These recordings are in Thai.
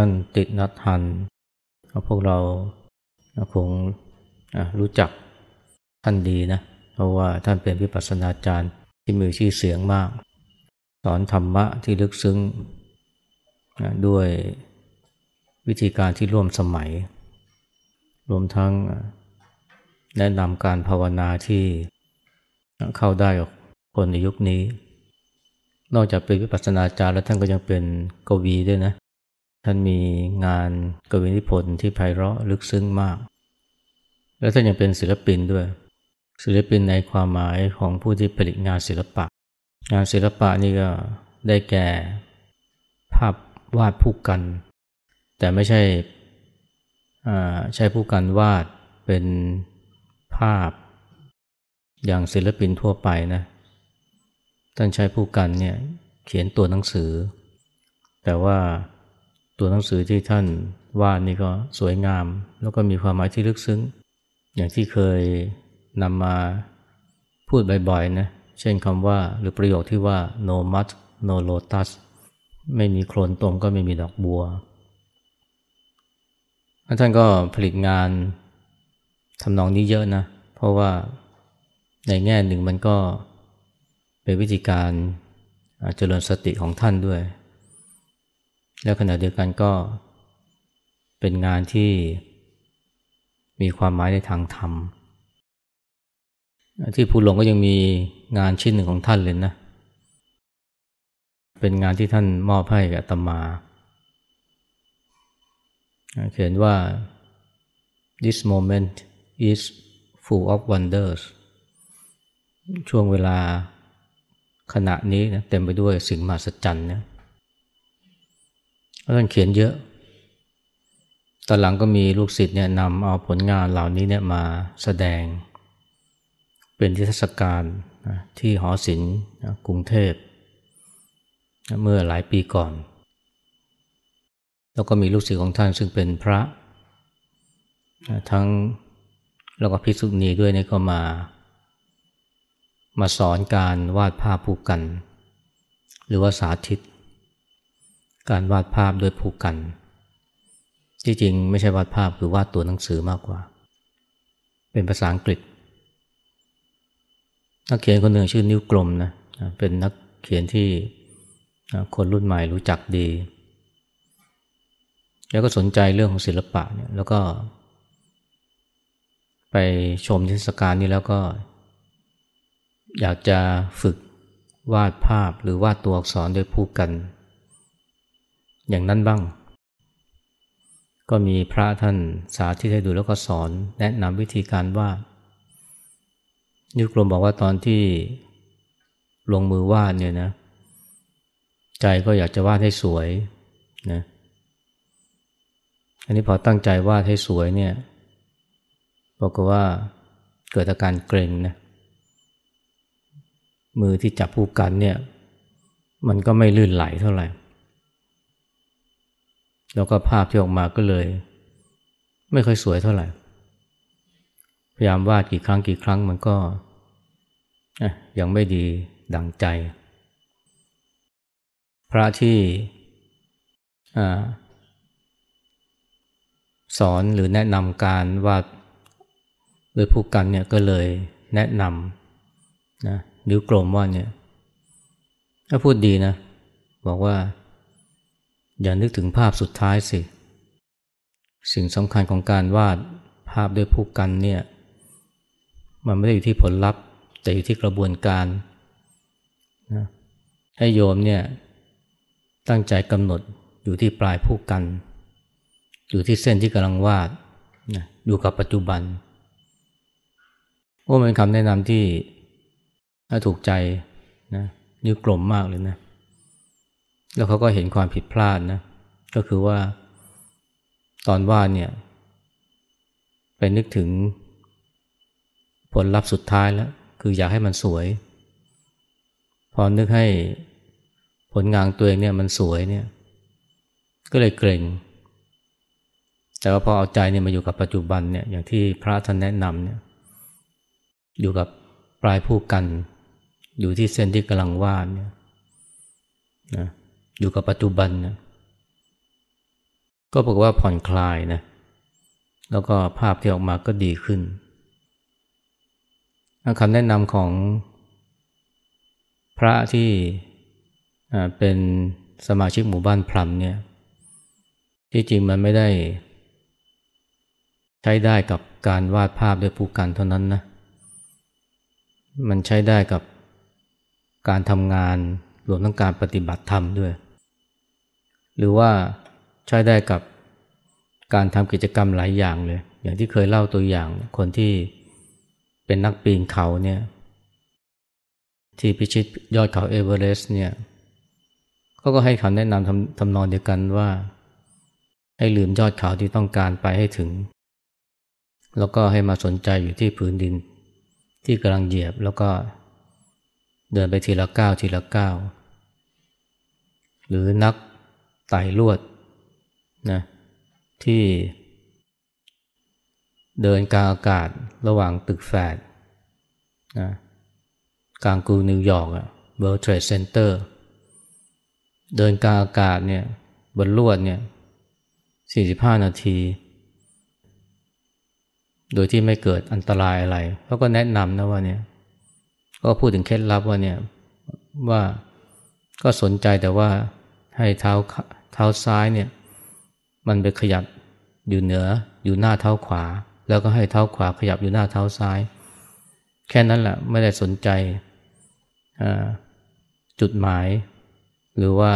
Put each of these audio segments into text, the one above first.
ท่านติดนัดหันพวกเราคงรู้จักท่านดีนะ เพราะว่าท่านเป็นวิปัสสนาจารย์ที่มีชื่อเสียงมาก สอนธรรมะที่ลึกซึ้งด้วยวิธีการที่ร่วมสมัย รวมทั้งแนะนำการภาวนาที่เข้าได้กับคนในยุคนี้ นอกจากเป็นวิปัสสนาจารย์แล้วท่านก็ยังเป็นกวีด้วยนะ ท่านมีงานกวีนิพนธ์ที่ไพเราะลึกซึ้งมาก และท่านยังเป็นศิลปินด้วย ศิลปินในความหมายของผู้ที่ผลิตงานศิลปะ งานศิลปะนี่ก็ได้แก่ ภาพวาดผู้กัน แต่ไม่ใช่ใช้ผู้กันวาดเป็นภาพ อย่างศิลปินทั่วไปนะท่านใช้ผู้กันเนี่ยเขียนตัวหนังสือ แต่ว่า ตัวหนังสือที่ท่านวาดนี่ก็สวยงาม แล้วก็มีความหมายที่ลึกซึ้ง อย่างที่เคยนำมาพูดบ่อยๆนะเช่นคำว่าหรือประโยคที่ว่า no mud no lotus ไม่มีโคลนตมก็ไม่มีดอกบัว ท่านก็ผลิตงานทำนองนี้เยอะนะ เพราะว่าในแง่หนึ่งมันก็เป็นวิธีการเจริญสติของท่านด้วย แล้วขณะเดียวกันก็เป็นงานที่มีความหมายในทางธรรม ที่ภูหลงก็ยังมีงานชิ้นหนึ่งของท่านเลยนะ เป็นงานที่ท่านมอบให้กับตมา เขียนว่า this moment is full of wonders ช่วงเวลาขณะนี้นะเต็มไปด้วยสิ่งมหัศจรรย์นะ ท่านเขียนเยอะ ตอนหลังก็มีลูกศิษย์เนี่ยนำเอาผลงานเหล่านี้เนี่ยมาแสดง เป็นที่เทศกาลที่หอศิลป์กรุงเทพ เมื่อหลายปีก่อน แล้วก็มีลูกศิษย์ของท่านซึ่งเป็นพระ ทั้งแล้วก็พิสุณีด้วยนี่ก็มา มาสอนการวาดภาพผูกกัน หรือว่าสาธิต การวาดภาพโดยผูกกัน ที่จริงไม่ใช่วาดภาพคือวาดตัวหนังสือมากกว่า เป็นภาษาอังกฤษ นักเขียนคนหนึ่งชื่อนิ้วกลมนะเป็นนักเขียนที่คนรุ่นใหม่รู้จักดี แล้วก็สนใจเรื่องของศิลปะเนี่ยแล้วก็ ไปชมเทศกาลนี้แล้วก็ อยากจะฝึกวาดภาพหรือวาดตัวอักษรโดยผู้กัน อย่างนั้นบ้าง ก็มีพระท่านสาธิตให้ดูแล้วก็สอนแนะนำวิธีการวาดนิวกลมบอกว่าตอนที่ลงมือวาดเนี่ยนะ ใจก็อยากจะวาดให้สวยนะอันนี้พอตั้งใจวาดให้สวยเนี่ยบอกว่าเกิดอาการเกร็งนะมือที่จับผู้กันเนี่ย มันก็ไม่ลื่นไหลเท่าไหร่ แล้วก็ภาพที่ออกมาก็เลย ไม่ค่อยสวยเท่าไหร่ พยายามวาดกี่ครั้งกี่ครั้งมันก็ยังไม่ดีดังใจ พระที่สอนหรือแนะนำการวาดโดยผู้กันเนี่ยก็เลยแนะนำนะนิ้วกลมว่าเนี่ย ถ้าพูดดีนะ บอกว่า อย่านึกถึงภาพสุดท้ายสิ สิ่งสำคัญของการวาดภาพด้วยผู้กันเนี่ยมันไม่ได้อยู่ที่ผลลัพธ์ แต่อยู่ที่กระบวนการนะให้โยมเนี่ยตั้งใจกำหนดอยู่ที่ปลายผู้กัน อยู่ที่เส้นที่กำลังวาดนะอยู่กับปัจจุบันโอ้เป็นคำแนะนำที่ถ้าถูกใจนะนิ้วกลมมากเลยนะ แล้วเขาก็เห็นความผิดพลาดนะก็คือว่าตอนวาดเนี่ยไปนึกถึงผลลัพธ์สุดท้ายแล้ว คืออยากให้มันสวย พอนึกให้ผลงานตัวเองเนี่ยมันสวยเนี่ย ก็เลยเกรงแต่ว่าพอเอาใจเนี่ยมาอยู่กับปัจจุบันเนี่ยอย่างที่พระท่านแนะนำเนี่ยอยู่กับปลายผู้กัน อยู่ที่เส้นที่กำลังวาดเนี่ยนะ อยู่กับปัจจุบันนะก็บอกว่าผ่อนคลายนะแล้วก็ภาพที่ออกมาก็ดีขึ้นคำแนะนำของพระที่เป็นสมาชิกหมู่บ้านพลัมเนี่ยที่จริงมันไม่ได้ ใช้ได้กับการวาดภาพด้วยผู้กันเท่านั้นนะมันใช้ได้กับการทำงานรวมทั้งการปฏิบัติธรรมด้วย หรือว่าใช้ได้กับการทำกิจกรรมหลายอย่างเลย อย่างที่เคยเล่าตัวอย่างคนที่เป็นนักปีนเขาเนี่ยที่พิชิตยอดเขาเอเวอเรสต์เนี่ยเขาก็ให้คำแนะนำทำทำนองเดียวกันว่า ให้ลืมยอดเขาที่ต้องการไปให้ถึง แล้วก็ให้มาสนใจอยู่ที่พื้นดิน ที่กำลังเหยียบแล้วก็เดินไปทีละก้าวทีละก้าวหรือนัก ไต่ลวดนะที่เดินกลางอากาศระหว่างตึกแฝดนะกลางกรุงนิวยอร์กอะ World Trade Center เดินกลางอากาศเนี่ยบนลวดเนี่ย 45 นาที โดยที่ไม่เกิดอันตรายอะไรเขาก็แนะนำนะว่าเนี่ยก็พูดถึงเคล็ดลับว่าเนี่ยว่าก็สนใจแต่ว่าให้เท้า ท้าซ้ายเนี่ยมันไปขยับอยู่เหนืออยู่หน้าเท้าขวา แล้วก็ให้เท้าขวาขยับอยู่หน้าเท้าซ้าย แค่นั้นแหละไม่ได้สนใจจุดหมาย หรือว่า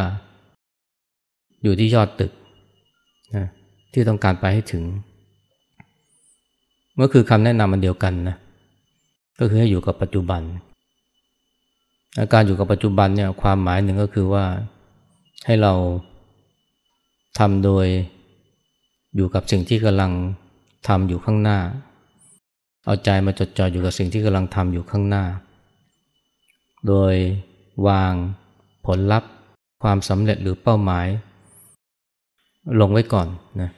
อยู่ที่ยอดตึกนะที่ต้องการไปให้ถึงเมื่อคือคำแนะนำมันเดียวกันนะก็คือให้อยู่กับปัจจุบัน อาการอยู่กับปัจจุบันเนี่ยความหมายหนึ่งก็คือว่าให้เรา ทำโดยอยู่กับสิ่งที่กำลังทำอยู่ข้างหน้า เอาใจมาจดจ่ออยู่กับสิ่งที่กำลังทำอยู่ข้างหน้า โดยวางผลลัพธ์ ความสำเร็จหรือเป้าหมาย ลงไว้ก่อนนะ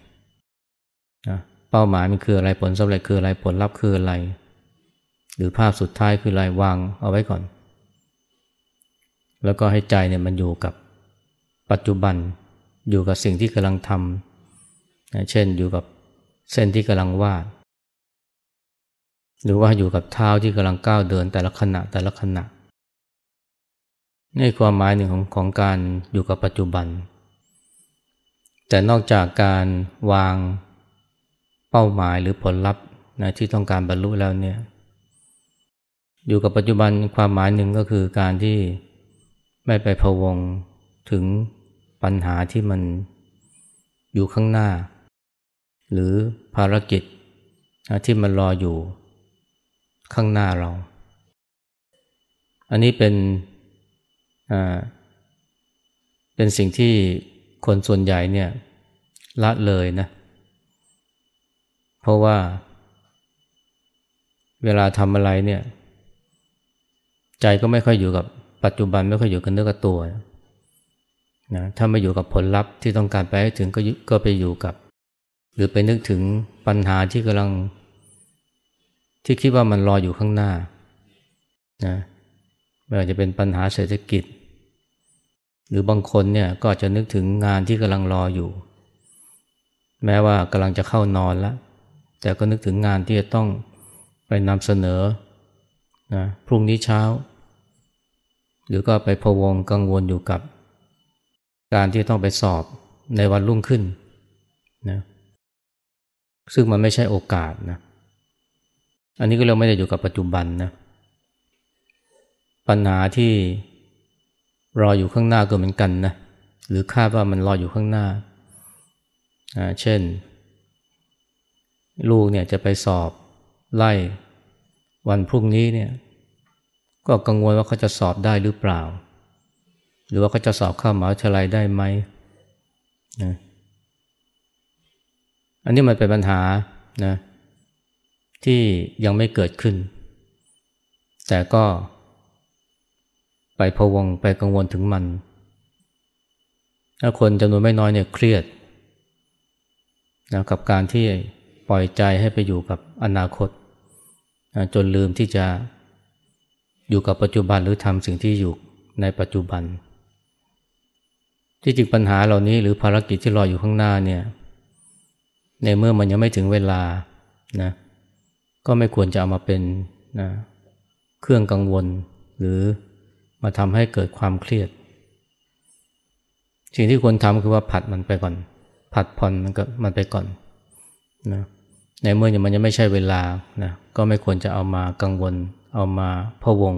เป้าหมายมันคืออะไรผลสำเร็จคืออะไรผลลัพธ์คืออะไร หรือภาพสุดท้ายคืออะไรวางเอาไว้ก่อน แล้วก็ให้ใจเนี่ยมันอยู่กับปัจจุบัน อยู่กับสิ่งที่กำลังทำเช่นอยู่กับเส้นที่กำลังวาด หรือว่าอยู่กับเท้าที่กำลังก้าวเดินแต่ละขณะแต่ละขณะนี่ความหมายหนึ่งของของการอยู่กับปัจจุบัน แต่นอกจากการวางเป้าหมายหรือผลลัพธ์นะที่ต้องการบรรลุแล้วเนี่ยอยู่กับปัจจุบันความหมายหนึ่งก็คือการที่ไม่ไปพะวงถึง ปัญหาที่มันอยู่ข้างหน้า หรือภารกิจที่มันรออยู่ข้างหน้าเรา อันนี้เป็นเป็นสิ่งที่คนส่วนใหญ่เนี่ยละเลยนะ เพราะว่าเวลาทำอะไรเนี่ย ใจก็ไม่ค่อยอยู่กับปัจจุบันไม่ค่อยอยู่กับเนื้อกับตัวนะ ถ้าไม่อยู่กับผลลัพธ์ที่ต้องการไปให้ถึงก็ก็ไปอยู่กับ หรือไปนึกถึงปัญหาที่กำลัง ที่คิดว่ามันรออยู่ข้างหน้านะไม่ว่าจะเป็นปัญหาเศรษฐกิจ หรือบางคนเนี่ยก็จะนึกถึงงานที่กำลังรออยู่ แม้ว่ากำลังจะเข้านอนแล้ว แต่ก็นึกถึงงานที่จะต้องไปนำเสนอนะพรุ่งนี้เช้า หรือก็ไปพะวงกังวลอยู่กับ การที่ต้องไปสอบในวันรุ่งขึ้นนะซึ่งมันไม่ใช่โอกาสนะอันนี้ก็เราไม่ได้อยู่กับปัจจุบันนะปัญหาที่รออยู่ข้างหน้าก็เหมือนกันนะหรือคาดว่ามันรออยู่ข้างหน้า เช่น ลูกเนี่ยจะไปสอบไล่วันพรุ่งนี้เนี่ยก็กังวลว่าเขาจะสอบได้หรือเปล่า หรือว่าเขาจะสอบเข้ามหาวิทยาลัยได้ไหมนะอันนี้มันเป็นปัญหานะที่ยังไม่เกิดขึ้น แต่ก็ไปพวงไปกังวลถึงมัน ถ้าคนจำนวนไม่น้อยเนี่ยเครียดนะกับการที่ปล่อยใจให้ไปอยู่กับอนาคตนะจนลืมที่จะอยู่กับปัจจุบันหรือทำสิ่งที่อยู่ในปัจจุบัน ที่จริงปัญหาเหล่านี้หรือภารกิจที่รออยู่ข้างหน้าเนี่ย ในเมื่อมันยังไม่ถึงเวลานะก็ไม่ควรจะเอามาเป็นนะเครื่องกังวล หรือมาทำให้เกิดความเครียด สิ่งที่ควรทำคือว่าผัดมันไปก่อน ผัดผ่อนมันก็มันไปก่อนนะในเมื่อยังมันยังไม่ใช่เวลานะก็ไม่ควรจะเอามากังวล เอามาพะวง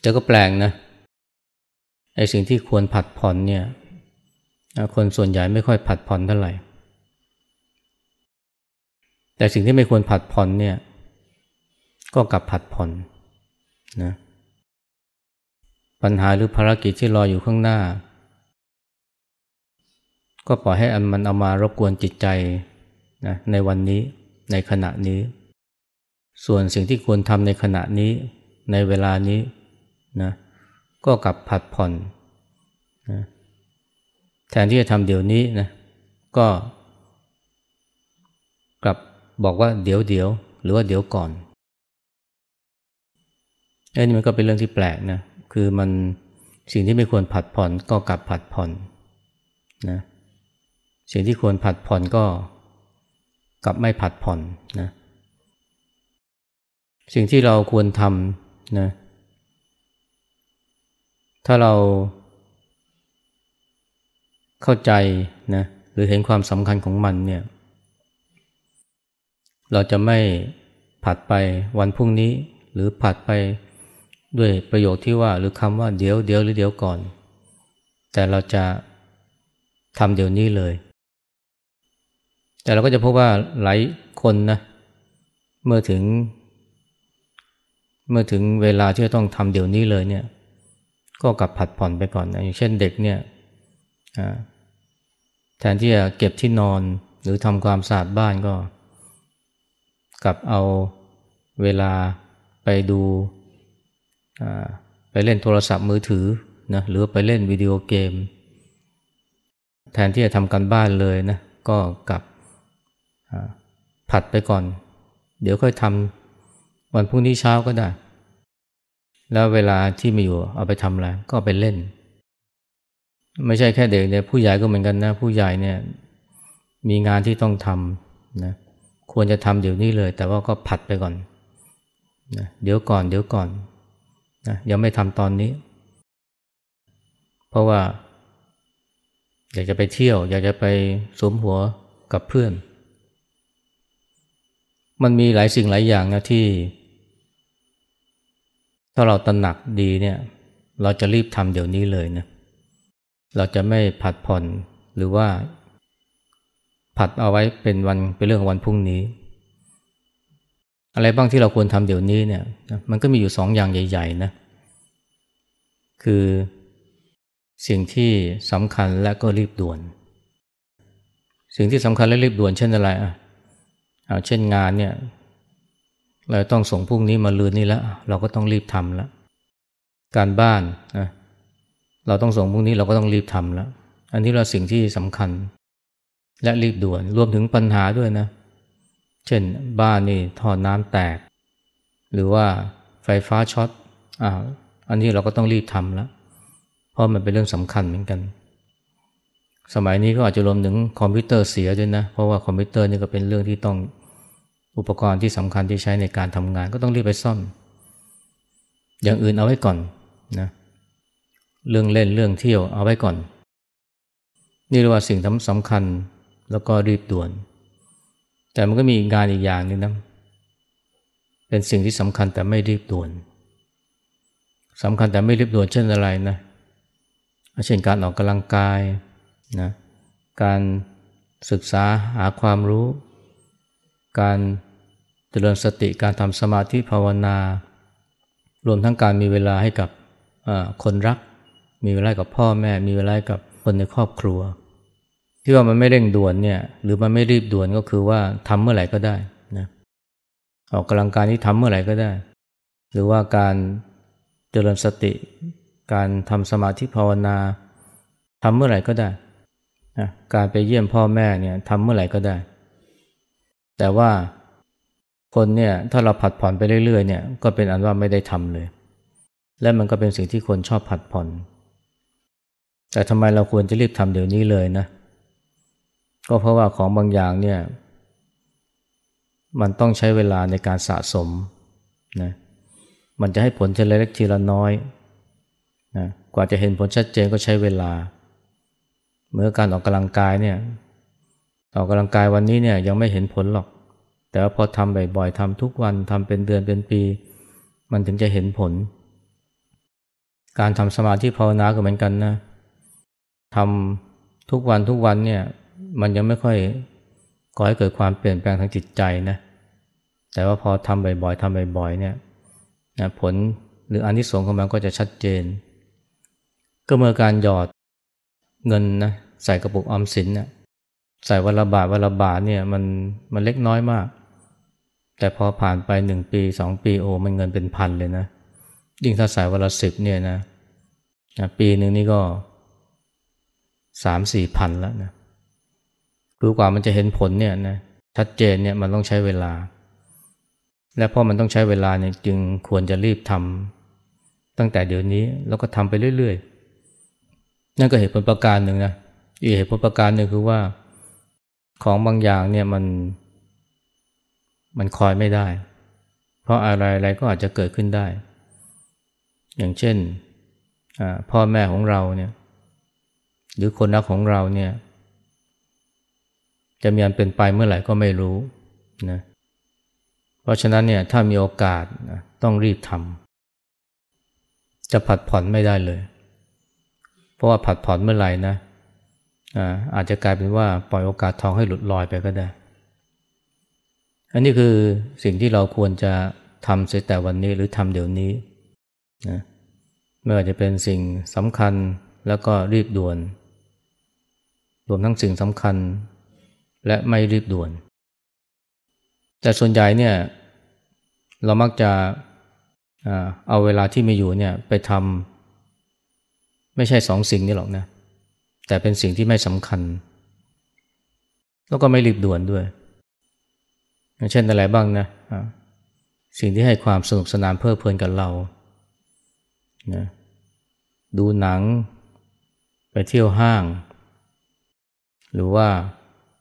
แต่ก็แปลงนะ ไอ้สิ่งที่ควรผัดผ่อนเนี่ยคนส่วนใหญ่ไม่ค่อยผัดผ่อนเท่าไหร่ แต่สิ่งที่ไม่ควรผัดผ่อนเนี่ยก็กลับผัดผ่อนนะปัญหาหรือภารกิจที่รออยู่ข้างหน้า ก็ปล่อยให้อันมันเอามารบกวนจิตใจนะในวันนี้ในขณะนี้ ส่วนสิ่งที่ควรทำในขณะนี้ในเวลานี้นะ ก็กลับผัดผ่อนนะแทนที่จะทำเดี๋ยวนี้นะก็กลับบอกว่าเดี๋ยวเดี๋ยวหรือว่าเดี๋ยวก่อนอันนี้มันก็เป็นเรื่องที่แปลกนะคือมันสิ่งที่ไม่ควรผัดผ่อนก็กลับผัดผ่อนนะสิ่งที่ควรผัดผ่อนก็กลับไม่ผัดผ่อนนะสิ่งที่เราควรทำนะ ถ้าเราเข้าใจนะหรือเห็นความสำคัญของมันเนี่ย เราจะไม่ผัดไปวันพรุ่งนี้ หรือผัดไปด้วยประโยคที่ว่า หรือคำว่าเดี๋ยวเดี๋ยวหรือเดี๋ยวก่อน แต่เราจะทำเดี๋ยวนี้เลย แต่เราก็จะพบว่าหลายคนนะเมื่อถึง เมื่อถึงเวลาที่จะต้องทำเดี๋ยวนี้เลยเนี่ย ก็กลับผัดผ่อนไปก่อนนะอย่างเช่นเด็กเนี่ยแทนที่จะเก็บที่นอนหรือทำความสะอาดบ้านก็ กลับเอาเวลาไปดูไปเล่นโทรศัพท์มือถือนะหรือไปเล่นวิดีโอเกม แทนที่จะทำกันบ้านเลยนะก็กลับผัดไปก่อน เดี๋ยวค่อยทำวันพรุ่งนี้เช้าก็ได้ แล้วเวลาที่มีอยู่เอาไปทำอะไรก็ไปเล่น ไม่ใช่แค่เด็กเนี่ยผู้ใหญ่ก็เหมือนกันนะ ผู้ใหญ่เนี่ยมีงานที่ต้องทำนะควรจะทำเดี๋ยวนี้เลย แต่ว่าก็ผัดไปก่อนนะเดี๋ยวก่อน เดี๋ยวก่อนนะยังไม่ทำตอนนี้ เพราะว่า อยากจะไปเที่ยว อยากจะไปสมหัวกับเพื่อน มันมีหลายสิ่งหลายอย่างนะที่ ถ้าเราตระหนักดีเนี่ยเราจะรีบทำเดี๋ยวนี้เลยนะเราจะไม่ผัดผ่อนหรือว่า ผัดเอาไว้เป็นวันเป็นเรื่องวันพรุ่งนี้ อะไรบ้างที่เราควรทำเดี๋ยวนี้เนี่ยมันก็มีอยู่สองอย่างใหญ่ ๆ นะ คือสิ่งที่สำคัญและก็รีบด่วน สิ่งที่สำคัญและรีบด่วนเช่นอะไรอะเช่นงานเนี่ย เราต้องส่งพรุ่งนี้มาลืนนี้แล้วเราก็ต้องรีบทำแล้วการบ้านนะเราต้องส่งพรุ่งนี้เราก็ต้องรีบทำแล้วอันนี้เราสิ่งที่สำคัญ และรีบด่วนรวมถึงปัญหาด้วยนะ เช่นบ้านนี่ท่อน้ำแตก หรือว่าไฟฟ้าช็อตอ่าอันนี้เราก็ต้องรีบทำแล้วเพราะมันเป็นเรื่องสำคัญเหมือนกัน สมัยนี้ก็อาจจะรวมถึงคอมพิวเตอร์เสียด้วยนะ เพราะว่าคอมพิวเตอร์นี่ก็เป็นเรื่องที่ต้อง อุปกรณ์ที่สำคัญที่ใช้ในการทำงานก็ต้องรีบไปซ่อม อย่างอื่นเอาไว้ก่อนนะเรื่องเล่นเรื่องเที่ยวเอาไว้ก่อน นี่เรียกว่าสิ่งสำคัญแล้วก็รีบด่วน แต่มันก็มีงานอีกอย่างนึงนะเป็นสิ่งที่สำคัญแต่ไม่รีบด่วนสำคัญแต่ไม่รีบด่วนเช่นอะไรนะเช่นการออกกำลังกายนะการศึกษาหาความรู้ การ เจริญสติการทำสมาธิภาวนา รวมทั้งการมีเวลาให้กับคนรัก มีเวลากับพ่อแม่ มีเวลากับคนในครอบครัว ที่ว่ามันไม่เร่งด่วนเนี่ยหรือมันไม่รีบด่วนก็คือว่าทำเมื่อไหร่ก็ได้นะออกกำลังกายที่ทำเมื่อไหร่ก็ได้ หรือว่าการเจริญสติ การทำสมาธิภาวนาทำเมื่อไหร่ก็ได้นะการไปเยี่ยมพ่อแม่เนี่ยทำเมื่อไหร่ก็ได้ แต่ว่า คนเนี่ยถ้าเราผัดผ่อนไปเรื่อยๆเนี่ยก็เป็นอันว่าไม่ได้ทำเลย และมันก็เป็นสิ่งที่คนชอบผัดผ่อน แต่ทำไมเราควรจะรีบทำเดี๋ยวนี้เลยนะ ก็เพราะว่าของบางอย่างเนี่ยมันต้องใช้เวลาในการสะสมนะมันจะให้ผลทีละเล็กทีละน้อยนะกว่าจะเห็นผลชัดเจนก็ใช้เวลา เมื่อการออกกำลังกายเนี่ยออกกำลังกายวันนี้เนี่ยยังไม่เห็นผลหรอก แต่ว่าพอทำบ่อยๆทำทุกวันทำเป็นเดือนเป็นปี มันถึงจะเห็นผล การทำสมาธิภาวนาก็เหมือนกันนะทำทุกวันทุกวันเนี่ยมันยังไม่ค่อยก่อให้เกิดความเปลี่ยนแปลงทางจิตใจนะแต่ว่าพอทำบ่อยๆทำบ่อยๆเนี่ยนะผลหรืออนิสงส์ของมันก็จะชัดเจน ก็เมื่อการหยอดเงินนะใส่กระปุกออมสินนะใส่วันละบาทวันละบาทเนี่ยมันมันเล็กน้อยมาก แต่พอผ่านไปหนึ่งปีสองปีโอ้มันเงินเป็นพันเลยนะ ยิ่งถ้าใส่วันละสิบเนี่ยนะนะปีหนึ่งนี่ก็สามสี่พันแล้วนะคือกว่ามันจะเห็นผลเนี่ยนะชัดเจนเนี่ยมันต้องใช้เวลา และเพราะมันต้องใช้เวลาเนี่ยจึงควรจะรีบทำตั้งแต่เดี๋ยวนี้แล้วก็ทำไปเรื่อยๆ นั่นก็เหตุผลประการหนึ่งนะอีกเหตุผลประการหนึ่งคือว่า ของบางอย่างเนี่ยมัน มันคอยไม่ได้ เพราะอะไรอะไรก็อาจจะเกิดขึ้นได้ อย่างเช่นพ่อแม่ของเราเนี่ยหรือคนรักของเราเนี่ยจะมีอันเป็นไปเมื่อไหร่ก็ไม่รู้นะเพราะฉะนั้นเนี่ยถ้ามีโอกาสนะต้องรีบทำจะผัดผ่อนไม่ได้เลย เพราะว่าผัดผ่อนเมื่อไหร่นะอาจจะกลายเป็นว่าปล่อยโอกาสทองให้หลุดลอยไปก็ได้ อันนี้คือสิ่งที่เราควรจะทำเสียแต่วันนี้หรือทำเดี๋ยวนี้นะไม่ว่าจะเป็นสิ่งสำคัญแล้วก็รีบด่วน รวมทั้งสิ่งสำคัญและไม่รีบด่วน แต่ส่วนใหญ่เนี่ยเรามักจะเอาเวลาที่มีอยู่เนี่ยไปทำไม่ใช่สองสิ่งนี้หรอกนะ แต่เป็นสิ่งที่ไม่สำคัญ แล้วก็ไม่รีบด่วนด้วย เช่นอะไรบ้างนะสิ่งที่ให้ความสนุกสนานเพลิดเพลินกับเรานะดูหนัง ไปเที่ยวห้าง หรือว่า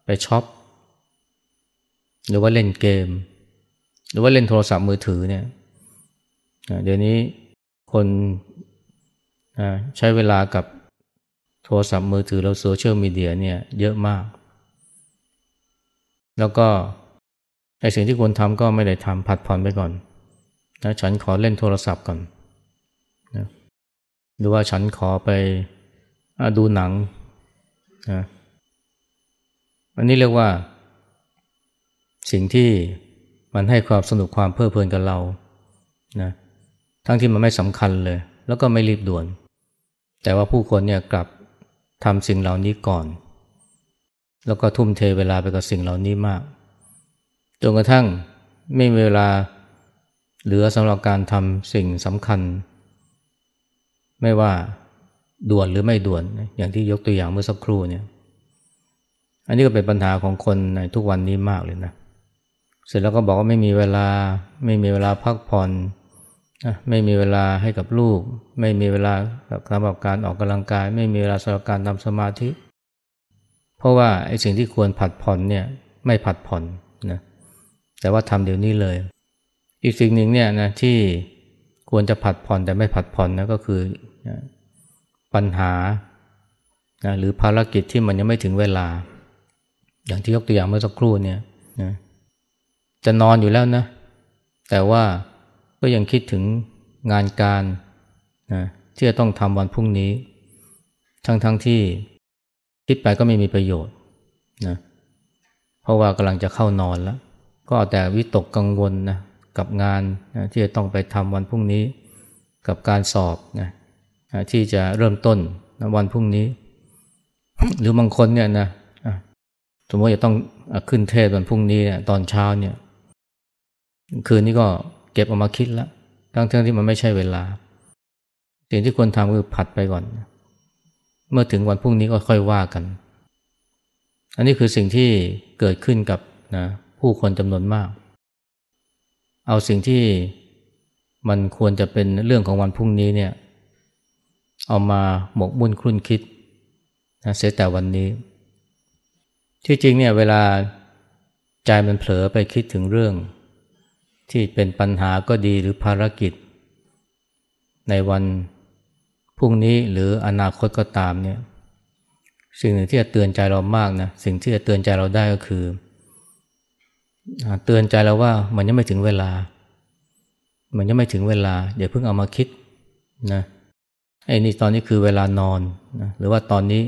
ไปช็อป หรือว่าเล่นเกม หรือว่าเล่นโทรศัพท์มือถือเนี่ยเดี๋ยวนี้คนใช้เวลากับโทรศัพท์มือถือแล้วโซเชียลมีเดียเนี่ยเยอะมาก แล้วก็ ไอ้สิ่งที่ควรทำก็ไม่ได้ทำผัดผ่อนไปก่อนนะฉันขอเล่นโทรศัพท์ก่อนนะหรือว่าฉันขอไปดูหนังนะอันนี้เรียกว่า สิ่งที่มันให้ความสนุกความเพลิดเพลินกับเรานะทั้งที่มันไม่สำคัญเลย แล้วก็ไม่รีบด่วน แต่ว่าผู้คนเนี่ยกลับทำสิ่งเหล่านี้ก่อน แล้วก็ทุ่มเทเวลาไปกับสิ่งเหล่านี้มาก จนกระทั่งไม่มีเวลาเหลือสำหรับการทำสิ่งสำคัญ ไม่ว่าด่วนหรือไม่ด่วน อย่างที่ยกตัวอย่างเมื่อสักครู่เนี่ย อันนี้ก็เป็นปัญหาของคนในทุกวันนี้มากเลยนะ เสร็จแล้วก็บอกว่าไม่มีเวลา ไม่มีเวลาพักผ่อนไม่มีเวลาให้กับลูก ไม่มีเวลาสำหรับการออกกำลังกาย ไม่มีเวลาสำหรับการทำสมาธิ เพราะว่าไอ้สิ่งที่ควรผัดผ่อนเนี่ยไม่ผัดผ่อน แต่ว่าทำเดี๋ยวนี้เลย อีกสิ่งหนึ่งเนี่ยนะที่ควรจะผัดผ่อนแต่ไม่ผัดผ่อนนะก็คือปัญหานะหรือภารกิจที่มันยังไม่ถึงเวลา อย่างที่ยกตัวอย่างเมื่อสักครู่เนี่ยนะจะนอนอยู่แล้วนะ แต่ว่าก็ยังคิดถึงงานการนะที่จะต้องทำวันพรุ่งนี้ ทั้งๆทที่คิดไปก็ไม่มีประโยชน์นะเพราะว่ากำลังจะเข้านอนแล้ว ก็แต่วิตกกังวลนะกับงานนะที่จะต้องไปทำวันพรุ่งนี้ กับการสอบนะที่จะเริ่มต้นนะวันพรุ่งนี้ หรือบางคนเนี่ยนะสมมติจะต้องขึ้นเทศวันพรุ่งนี้ตอนเช้าเนี่ย คืนนี้ก็เก็บออกมาคิดแล้วทั้งที่มันไม่ใช่เวลา สิ่งที่ควรทำคือผัดไปก่อน เมื่อถึงวันพรุ่งนี้ก็ค่อยว่ากัน อันนี้คือสิ่งที่เกิดขึ้นกับนะ ผู้คนจำนวนมาก เอาสิ่งที่มันควรจะเป็นเรื่องของวันพรุ่งนี้เนี่ย เอามาหมกมุ่นคลุ่นคิดนะเสียแต่วันนี้ ที่จริงเนี่ยเวลาใจมันเผลอไปคิดถึงเรื่อง ที่เป็นปัญหาก็ดีหรือภารกิจ ในวันพรุ่งนี้หรืออนาคตก็ตามเนี่ย สิ่งหนึ่งที่จะเตือนใจเรามากนะสิ่งที่จะเตือนใจเราได้ก็คือ เตือนใจเราว่ามันยังไม่ถึงเวลา มันยังไม่ถึงเวลาอย่าเพิ่งเอามาคิดนะไอ้นี่ตอนนี้คือเวลานอนนะหรือว่าตอนนี้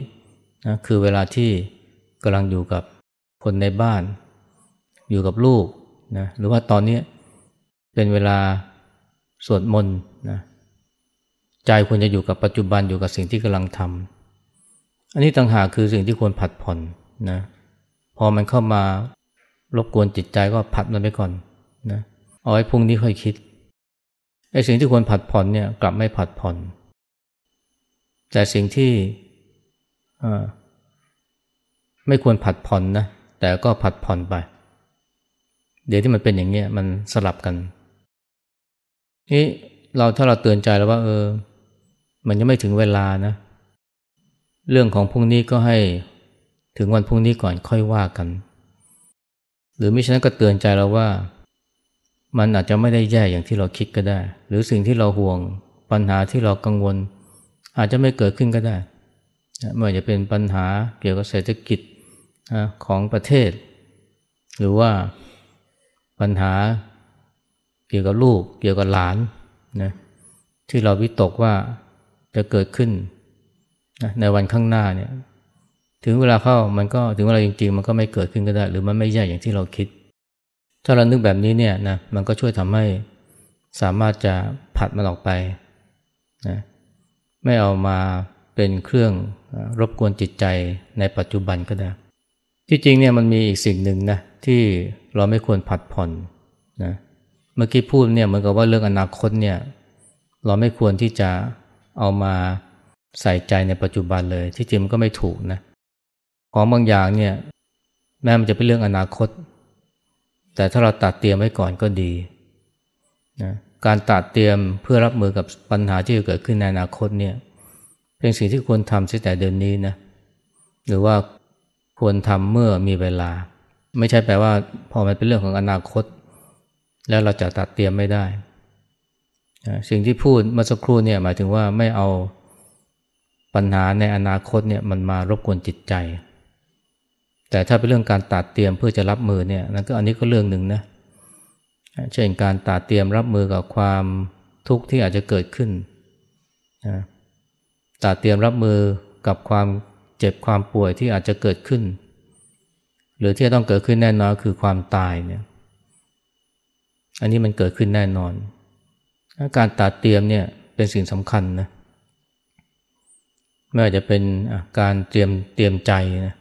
นะคือเวลาที่กำลังอยู่กับคนในบ้าน อยู่กับลูกนะหรือว่าตอนนี้เป็นเวลาสวดมนต์นะใจควรจะอยู่กับปัจจุบันอยู่กับสิ่งที่กำลังทำอันนี้ต่างหากคือสิ่งที่ควรผัดผ่อนนะพอมันเข้ามา รบกวนจิตใจก็ผัดมันไปก่อนนะเอาไว้พรุ่งนี้ค่อยคิดไอ้สิ่งที่ควรผัดผ่อนเนี่ยกลับไม่ผัดผ่อน แต่สิ่งที่ไม่ควรผัดผ่อนนะแต่ก็ผัดผ่อนไป เดี๋ยวที่มันเป็นอย่างเงี้ยมันสลับกันนี่เราถ้าเราเตือนใจแล้วว่า เออ มันยังไม่ถึงเวลานะ เรื่องของพรุ่งนี้ก็ให้ถึงวันพรุ่งนี้ก่อนค่อยว่ากัน หรือไม่ฉะนั้นก็เตือนใจเราว่า มันอาจจะไม่ได้แย่อย่างที่เราคิดก็ได้ หรือสิ่งที่เราห่วงปัญหาที่เรากังวล อาจจะไม่เกิดขึ้นก็ได้ไม่ว่าจะเป็นปัญหาเกี่ยวกับเศรษฐกิจของประเทศ หรือว่าปัญหาเกี่ยวกับลูกเกี่ยวกับหลานนะที่เราวิตกว่าจะเกิดขึ้นนะในวันข้างหน้าเนี่ย ถึงเวลาเข้ามันก็ถึงเวลาจริงๆ มันก็ไม่เกิดขึ้นก็ได้ หรือมันไม่แย่อย่างที่เราคิด ถ้าเรานึกแบบนี้เนี่ยนะมันก็ช่วยทำให้สามารถจะผัดมันออกไปนะไม่เอามาเป็นเครื่องรบกวนจิตใจในปัจจุบันก็ได้ ที่จริงเนี่ยมันมีอีกสิ่งหนึ่งนะที่เราไม่ควรผัดผ่อนนะเมื่อกี้พูดเนี่ยเหมือนกับว่าเรื่องอนาคตเนี่ยเราไม่ควรที่จะเอามาใส่ใจในปัจจุบันเลย ที่จริงมันก็ไม่ถูกนะ ของบางอย่างเนี่ยแม้มันจะเป็นเรื่องอนาคต แต่ถ้าเราตัดเตรียมไว้ก่อนก็ดีนะการตัดเตรียมเพื่อรับมือกับปัญหาที่จะเกิดขึ้นในอนาคตเนี่ยเป็นสิ่งที่ควรทำตั้งแต่เดือนนี้นะหรือว่าควรทำเมื่อมีเวลา ไม่ใช่แปลว่าพอมันเป็นเรื่องของอนาคต แล้วเราจะตัดเตรียมไม่ได้ สิ่งที่พูดเมื่อสักครู่เนี่ยหมายถึงว่าไม่เอาปัญหาในอนาคตเนี่ยมันมารบกวนจิตใจ แต่ถ้าเป็นเรื่องการตัดเตรียมเพื่อจะรับมือเนี่ยนั่นก็อันนี้ก็เรื่องหนึ่งนะเช่นการตัดเตรียมรับมือกับความทุกข์ที่อาจจะเกิดขึ้นนะตัดเตรียมรับมือกับความเจ็บความป่วยที่อาจจะเกิดขึ้น หรือที่จะต้องเกิดขึ้นแน่นอนคือความตายเนี่ยอันนี้มันเกิดขึ้นแน่นอน การตัดเตรียมเนี่ยเป็นสิ่งสำคัญนะไม่ว่าจะเป็นการเตรียมเตรียมใจนะ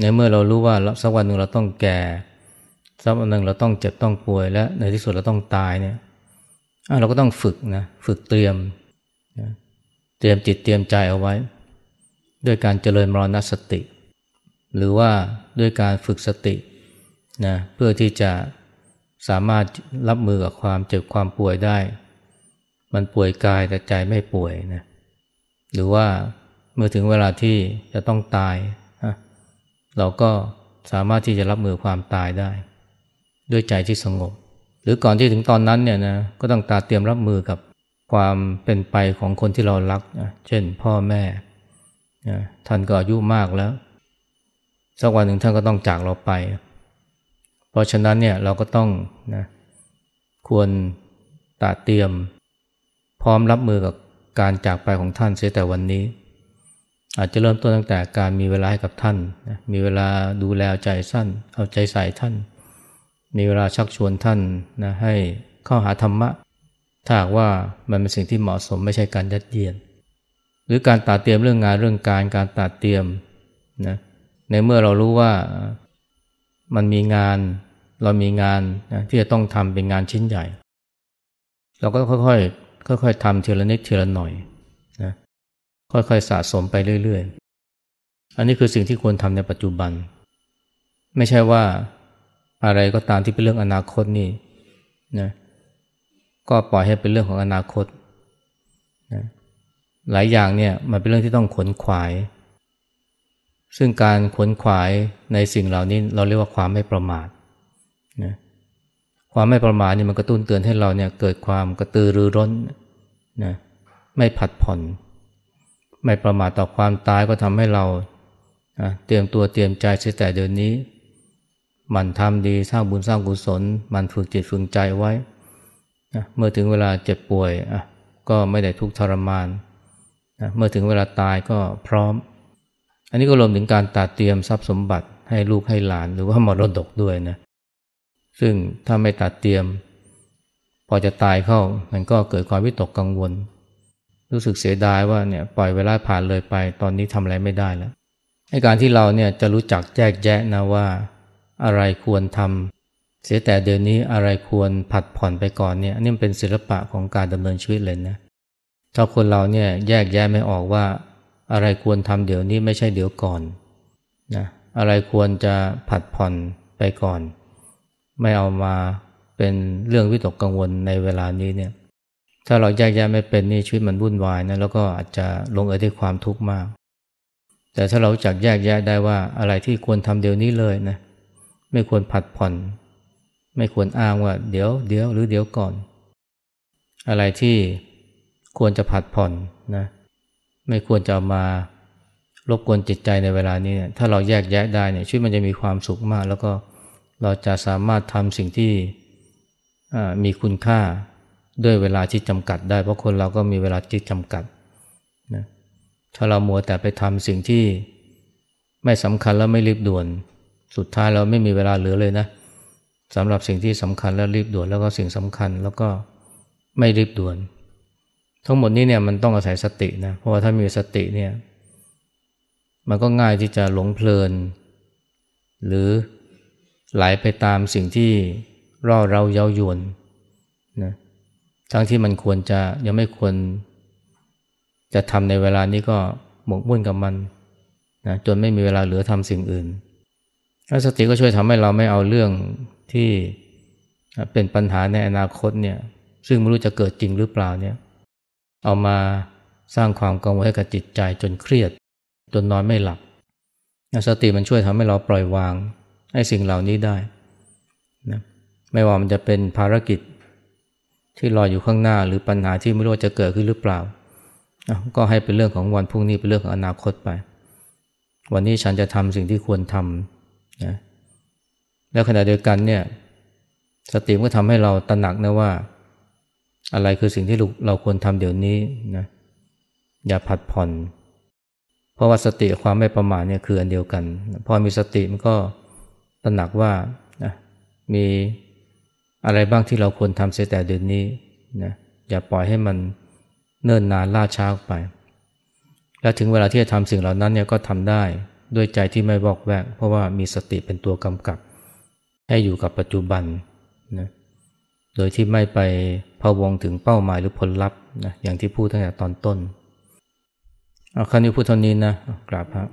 ในเมื่อเรารู้ว่าสักวันหนึ่งเราต้องแก่สักวันหนึ่งเราต้องเจ็บต้องป่วยและในที่สุดเราต้องตายเนี่ยเราก็ต้องฝึกนะฝึกเตรียมนะเตรียมจิตเตรียมใจเอาไว้ ด้วยการเจริญมรณสติ หรือว่าด้วยการฝึกสตินะเพื่อที่จะสามารถรับมือกับความเจ็บความป่วยได้ มันป่วยกายแต่ใจไม่ป่วยนะหรือว่าเมื่อถึงเวลาที่จะต้องตาย เราก็สามารถที่จะรับมือความตายได้ ด้วยใจที่สงบ หรือก่อนที่ถึงตอนนั้นเนี่ยนะก็ต้องตาเตรียมรับมือกับความเป็นไปของคนที่เรารักเช่นพ่อแม่ท่านก็อายุมากแล้ว สักวันหนึ่งท่านก็ต้องจากเราไป เพราะฉะนั้นเนี่ยเราก็ต้องนะควรตัดเตรียม พร้อมรับมือกับการจากไปของท่านเสียแต่วันนี้ อาจจะเริ่มต้นตั้งแต่การมีเวลาให้กับท่านนะมีเวลาดูแลใจสั้น เอาใจใส่ท่าน มีเวลาชักชวนท่านนะให้เข้าหาธรรมะ ถ้าว่ามันเป็นสิ่งที่เหมาะสมไม่ใช่การยัดเยียดหรือการตัดเตรียมเรื่องงานเรื่องการการตัดเตรียมนะในเมื่อเรารู้ว่ามันมีงานเรามีงานนะที่จะต้องทำเป็นงานชิ้นใหญ่ เราก็ค่อยๆค่อยๆทำทีละนิดทีละหน่อย ค่อยๆสะสมไปเรื่อยๆ อันนี้คือสิ่งที่ควรทำในปัจจุบัน ไม่ใช่ว่าอะไรก็ตามที่เป็นเรื่องอนาคตนี่นะก็ปล่อยให้เป็นเรื่องของอนาคตนะหลายอย่างเนี่ยมันเป็นเรื่องที่ต้องขนขวาย ซึ่งการขนขวายในสิ่งเหล่านี้เราเรียกว่าความไม่ประมาทนะความไม่ประมาทนี่มันกระตุ้นเตือนให้เราเนี่ยเกิดความกระตือรือร้นนะไม่ผัดผ่อน ไม่ประมาทต่อความตายก็ทำให้เราเตรียมตัวเตรียมใจเสียแต่เดือนนี้ มันทำดีสร้างบุญสร้างกุศล มันฝึกจิตฝึกใจไว้ เมื่อถึงเวลาเจ็บป่วยก็ไม่ได้ทุกข์ทรมานเมื่อถึงเวลาตายก็พร้อม อันนี้ก็รวมถึงการตัดเตรียมทรัพย์สมบัติให้ลูกให้หลานหรือว่ามรดกด้วยนะซึ่งถ้าไม่ตัดเตรียม พอจะตายเข้ามันก็เกิดความวิตกกังวล รู้สึกเสียดายว่าเนี่ยปล่อยเวลาผ่านเลยไป ตอนนี้ทำอะไรไม่ได้แล้วในการที่เราเนี่ยจะรู้จักแยกแยะนะว่า อะไรควรทำเสียแต่เดี๋ยวนี้อะไรควรผัดผ่อนไปก่อนเนี่ยนี่เป็นศิลปะของการดำเนินชีวิตเลยนะถ้าคนเราเนี่ยแยกแยะไม่ออกว่า อะไรควรทำเดี๋ยวนี้ไม่ใช่เดี๋ยวก่อนนะอะไรควรจะผัดผ่อนไปก่อน ไม่เอามาเป็นเรื่องวิตกกังวลในเวลานี้เนี่ย ถ้าเราแยกแยะไม่เป็นนี่ชีวิตมันวุ่นวายนะแล้วก็อาจจะลงเอยด้วยความทุกข์มาก แต่ถ้าเราจักแยกแยะได้ว่าอะไรที่ควรทำเดี๋ยวนี้เลยนะไม่ควรผัดผ่อน ไม่ควรอ้างว่า เดี๋ยวเดี๋ยวหรือเดี๋ยวก่อน อะไรที่ควรจะผัดผ่อนนะไม่ควรจะมารบกวนจิตใจในเวลานี้ถ้าเราแยกแยะได้เนี่ยชีวิตมันจะมีความสุขมาก แล้วก็เราจะสามารถทำสิ่งที่มีคุณค่า ด้วยเวลาที่จำกัดได้ เพราะคนเราก็มีเวลาที่จำกัดนะถ้าเรามัวแต่ไปทำสิ่งที่ไม่สำคัญแล้วไม่รีบด่วน สุดท้ายเราไม่มีเวลาเหลือเลยนะสำหรับสิ่งที่สำคัญแล้วรีบด่วนแล้วก็สิ่งสำคัญแล้วก็ไม่รีบด่วน ทั้งหมดนี้เนี่ยมันต้องอาศัยสตินะเพราะว่าถ้ามีสติเนี่ยมันก็ง่ายที่จะหลงเพลิน หรือไหลไปตามสิ่งที่ร่อเราเย้ายวนนะ ทั้งที่มันควรจะยังไม่ควร จะทำในเวลานี้ก็หมกมุ่นกับมันนะจนไม่มีเวลาเหลือทำสิ่งอื่นแล้วสติก็ช่วยทำให้เราไม่เอาเรื่องที่เป็นปัญหาในอนาคตเนี่ยซึ่งไม่รู้จะเกิดจริงหรือเปล่าเนี่ยเอามาสร้างความกังวลให้กับจิตใจจนเครียด จนนอนไม่หลับสติมันช่วยทำให้เราปล่อยวางให้สิ่งเหล่านี้ได้นะไม่ว่ามันจะเป็นภารกิจ ที่รออยู่ข้างหน้าหรือปัญหาที่ไม่รู้จะเกิดขึ้นหรือเปล่า ก็ให้เป็นเรื่องของวันพรุ่งนี้เป็นเรื่องของอนาคตไป วันนี้ฉันจะทำสิ่งที่ควรทำนะแล้วขณะเดียวกันเนี่ยสติก็ทำให้เราตระหนักนะว่า อะไรคือสิ่งที่เราควรทำเดี๋ยวนี้นะอย่าผัดผ่อน เพราะว่าสติความไม่ประมาทเนี่ยคืออันเดียวกัน พอมีสติมันก็ตระหนักว่านะมี อะไรบ้างที่เราควรทำเสียแต่เดือนนี้นะอย่าปล่อยให้มันเนิ่นนานล่าช้าไป แล้วถึงเวลาที่จะทำสิ่งเหล่านั้นเนี่ยก็ทำได้ด้วยใจที่ไม่บอกแวก เพราะว่ามีสติเป็นตัวกำกับ ให้อยู่กับปัจจุบันนะโดยที่ไม่ไปพะวงถึงเป้าหมายหรือผลลัพธ์นะอย่างที่พูดตั้งแต่ตอนต้น เอาคราวนี้พูดเท่านี้นะกราบครับ